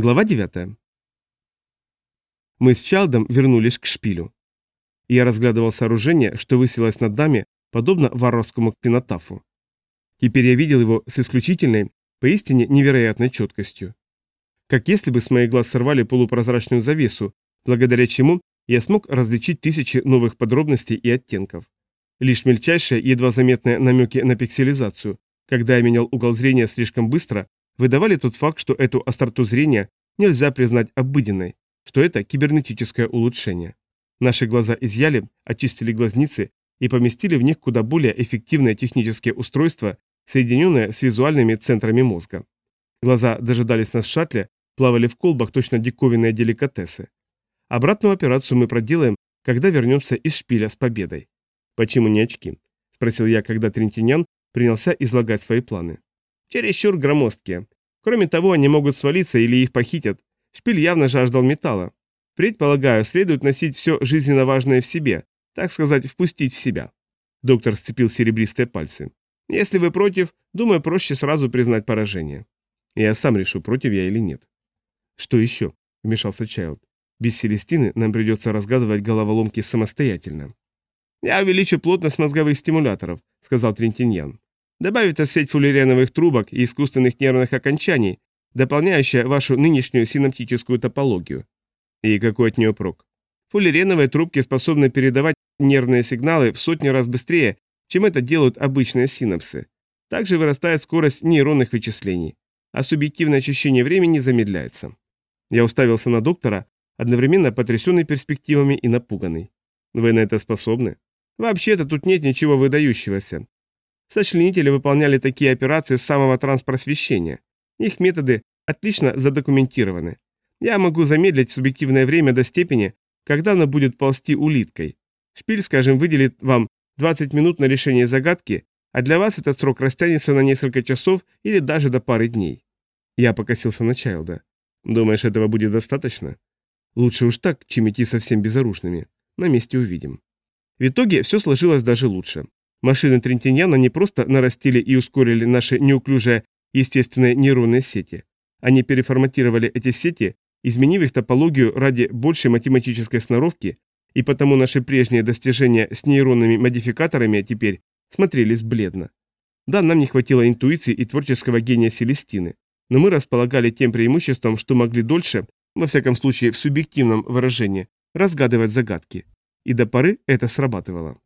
Глава 9. Мы с Чалдом вернулись к шпилю. Я разглядывал сооружение, что высилось над нами, подобно варварскому ктинотафу. Теперь я видел его с исключительной, поистине невероятной четкостью. Как если бы с моих глаз сорвали полупрозрачную завесу, благодаря чему я смог различить тысячи новых подробностей и оттенков. Лишь мельчайшие, едва заметные намеки на пикселизацию, когда я менял угол зрения слишком быстро, выдавали тот факт, что эту остроту зрения нельзя признать обыденной, что это кибернетическое улучшение. Наши глаза изъяли, очистили глазницы и поместили в них куда более эффективные технические устройства, соединенные с визуальными центрами мозга. Глаза дожидались нас в шаттле, плавали в колбах точно диковинные деликатесы. Обратную операцию мы проделаем, когда вернемся из шпиля с победой. «Почему не очки?» – спросил я, когда Трентинян принялся излагать свои планы. Чересчур громоздкие. Кроме того, они могут свалиться или их похитят. Шпиль явно жаждал металла. Предполагаю, следует носить все жизненно важное в себе, так сказать, впустить в себя. Доктор сцепил серебристые пальцы. Если вы против, думаю, проще сразу признать поражение. Я сам решу, против я или нет. Что еще? Вмешался Чайлд. Без Селестины нам придется разгадывать головоломки самостоятельно. «Я увеличу плотность мозговых стимуляторов», — сказал Трентиньян. Добавится сеть фуллереновых трубок и искусственных нервных окончаний, дополняющая вашу нынешнюю синаптическую топологию. И какой от нее прок? Фуллереновые трубки способны передавать нервные сигналы в сотни раз быстрее, чем это делают обычные синапсы. Также вырастает скорость нейронных вычислений, а субъективное ощущение времени замедляется. Я уставился на доктора, одновременно потрясенный перспективами и напуганный. Вы на это способны? Вообще-то тут нет ничего выдающегося. Сочленители выполняли такие операции с самого транспросвещения. Их методы отлично задокументированы. Я могу замедлить субъективное время до степени, когда оно будет ползти улиткой. Шпиль, скажем, выделит вам 20 минут на решение загадки, а для вас этот срок растянется на несколько часов или даже до пары дней. Я покосился на Чайлда. Думаешь, этого будет достаточно? Лучше уж так, чем идти совсем безоружными. На месте увидим. В итоге все сложилось даже лучше. Машины Трентиньяна не просто нарастили и ускорили наши неуклюжие естественные нейронные сети. Они переформатировали эти сети, изменив их топологию ради большей математической сноровки, и потому наши прежние достижения с нейронными модификаторами теперь смотрелись бледно. Да, нам не хватило интуиции и творческого гения Селестины, но мы располагали тем преимуществом, что могли дольше, во всяком случае в субъективном выражении, разгадывать загадки. И до поры это срабатывало.